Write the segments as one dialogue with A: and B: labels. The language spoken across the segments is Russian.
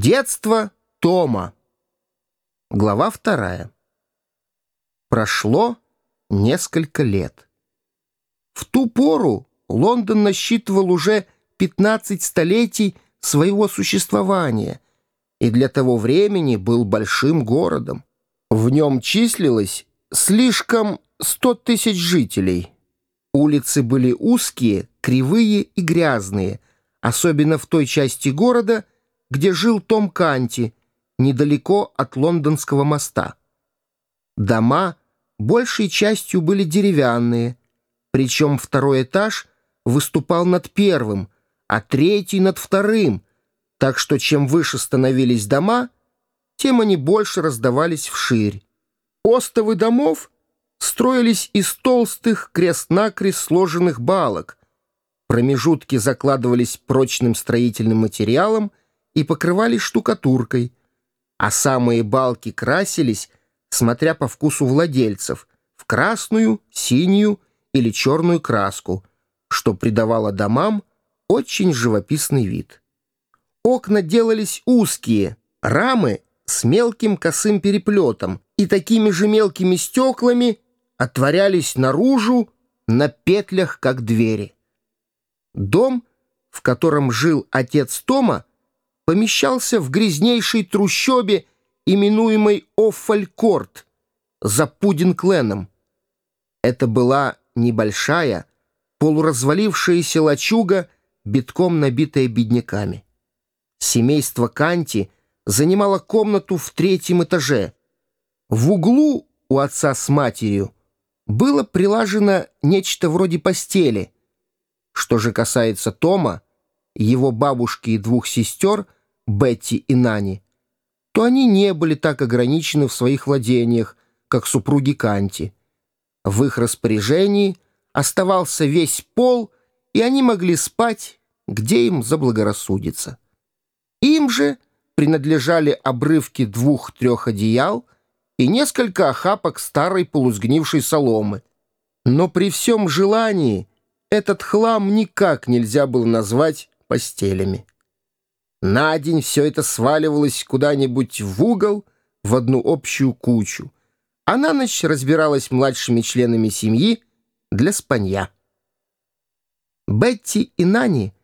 A: Детство Тома. Глава вторая. Прошло несколько лет. В ту пору Лондон насчитывал уже 15 столетий своего существования и для того времени был большим городом. В нем числилось слишком 100 тысяч жителей. Улицы были узкие, кривые и грязные, особенно в той части города, где жил Том Канти, недалеко от лондонского моста. Дома большей частью были деревянные, причем второй этаж выступал над первым, а третий над вторым, так что чем выше становились дома, тем они больше раздавались вширь. Остовы домов строились из толстых крест-накрест сложенных балок, промежутки закладывались прочным строительным материалом и покрывались штукатуркой, а самые балки красились, смотря по вкусу владельцев, в красную, синюю или черную краску, что придавало домам очень живописный вид. Окна делались узкие, рамы с мелким косым переплетом и такими же мелкими стеклами отворялись наружу на петлях, как двери. Дом, в котором жил отец Тома, помещался в грязнейшей трущобе, именуемой Оффалькорт, за Пудинкленом. Это была небольшая, полуразвалившаяся лачуга, битком набитая бедняками. Семейство Канти занимало комнату в третьем этаже. В углу у отца с матерью было прилажено нечто вроде постели. Что же касается Тома, его бабушки и двух сестер — Бетти и Нани, то они не были так ограничены в своих владениях, как супруги Канти. В их распоряжении оставался весь пол, и они могли спать, где им заблагорассудится. Им же принадлежали обрывки двух-трех одеял и несколько охапок старой полузгнившей соломы. Но при всем желании этот хлам никак нельзя было назвать постелями. На день все это сваливалось куда-нибудь в угол, в одну общую кучу, а на ночь разбиралась младшими членами семьи для спанья. Бетти и Нани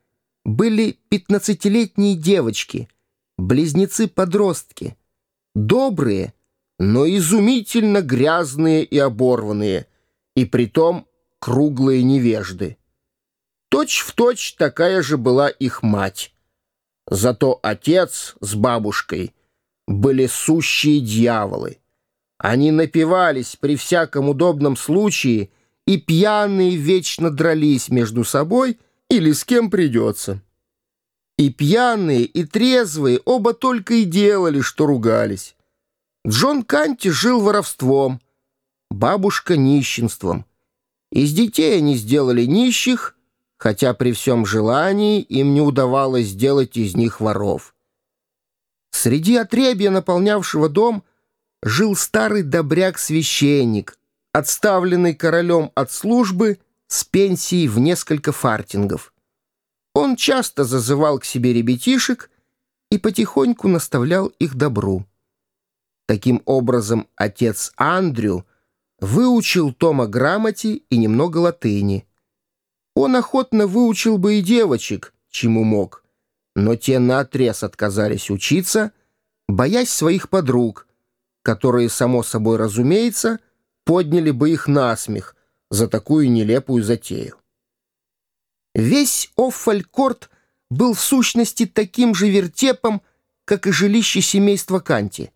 A: были пятнадцатилетние девочки, близнецы-подростки, добрые, но изумительно грязные и оборванные, и притом круглые невежды. Точь в точь такая же была их мать. Зато отец с бабушкой были сущие дьяволы. Они напивались при всяком удобном случае и пьяные вечно дрались между собой или с кем придется. И пьяные, и трезвые оба только и делали, что ругались. Джон Канти жил воровством, бабушка — нищенством. Из детей они сделали нищих, хотя при всем желании им не удавалось сделать из них воров. Среди отребья, наполнявшего дом, жил старый добряк-священник, отставленный королем от службы с пенсией в несколько фартингов. Он часто зазывал к себе ребятишек и потихоньку наставлял их добру. Таким образом, отец Андрю выучил Тома грамоте и немного латыни — он охотно выучил бы и девочек, чему мог. Но те наотрез отказались учиться, боясь своих подруг, которые, само собой разумеется, подняли бы их на смех за такую нелепую затею. Весь Оффалькорт был в сущности таким же вертепом, как и жилище семейства Канти.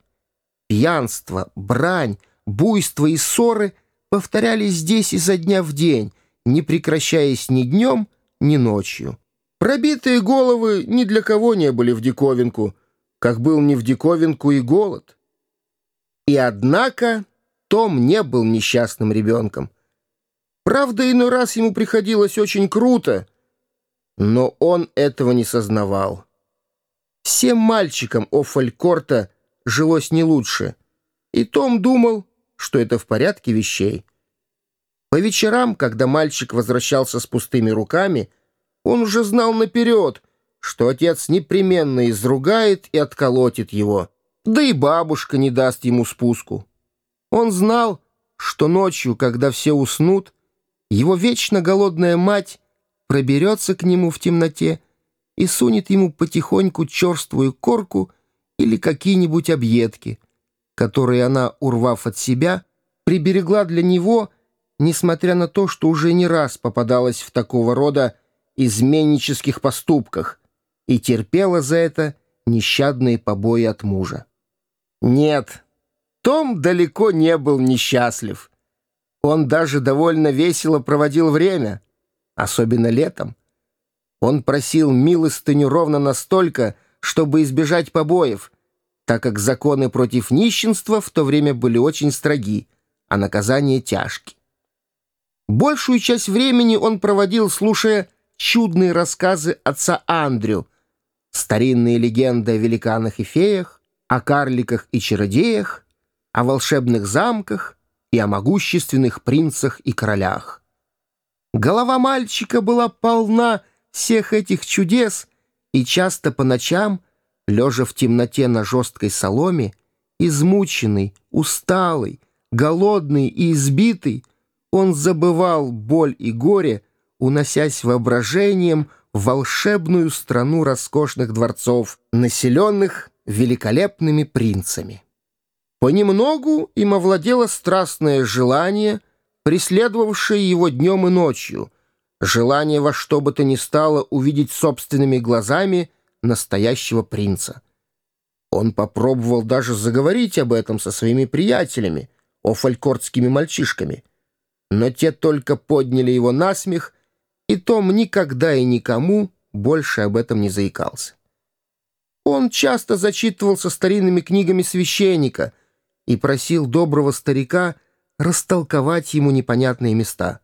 A: Пьянство, брань, буйство и ссоры повторялись здесь изо дня в день, не прекращаясь ни днем, ни ночью. Пробитые головы ни для кого не были в диковинку, как был не в диковинку и голод. И однако Том не был несчастным ребенком. Правда, иной раз ему приходилось очень круто, но он этого не сознавал. Всем мальчикам Оффалькорта жилось не лучше, и Том думал, что это в порядке вещей. По вечерам, когда мальчик возвращался с пустыми руками, он уже знал наперед, что отец непременно изругает и отколотит его, да и бабушка не даст ему спуску. Он знал, что ночью, когда все уснут, его вечно голодная мать проберется к нему в темноте и сунет ему потихоньку черствую корку или какие-нибудь объедки, которые она, урвав от себя, приберегла для него, несмотря на то, что уже не раз попадалась в такого рода изменнических поступках и терпела за это нещадные побои от мужа. Нет, том далеко не был несчастлив. Он даже довольно весело проводил время, особенно летом. Он просил милостыню ровно настолько, чтобы избежать побоев, так как законы против нищенства в то время были очень строги, а наказания тяжкие. Большую часть времени он проводил, слушая чудные рассказы отца Андрю, старинные легенды о великанах и феях, о карликах и чародеях, о волшебных замках и о могущественных принцах и королях. Голова мальчика была полна всех этих чудес, и часто по ночам, лежа в темноте на жесткой соломе, измученный, усталый, голодный и избитый, он забывал боль и горе, уносясь воображением в волшебную страну роскошных дворцов, населенных великолепными принцами. Понемногу им овладело страстное желание, преследовавшее его днем и ночью, желание во что бы то ни стало увидеть собственными глазами настоящего принца. Он попробовал даже заговорить об этом со своими приятелями, офалькортскими мальчишками, но те только подняли его на смех и Том никогда и никому больше об этом не заикался. Он часто зачитывался старинными книгами священника и просил доброго старика растолковать ему непонятные места.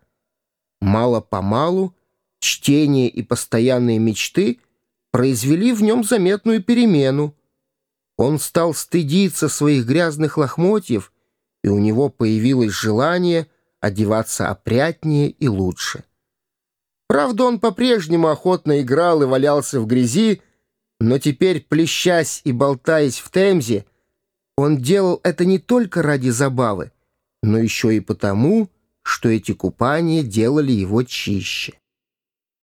A: Мало-помалу чтение и постоянные мечты произвели в нем заметную перемену. Он стал стыдиться своих грязных лохмотьев, и у него появилось желание одеваться опрятнее и лучше. Правда, он по-прежнему охотно играл и валялся в грязи, но теперь, плещась и болтаясь в Темзе, он делал это не только ради забавы, но еще и потому, что эти купания делали его чище.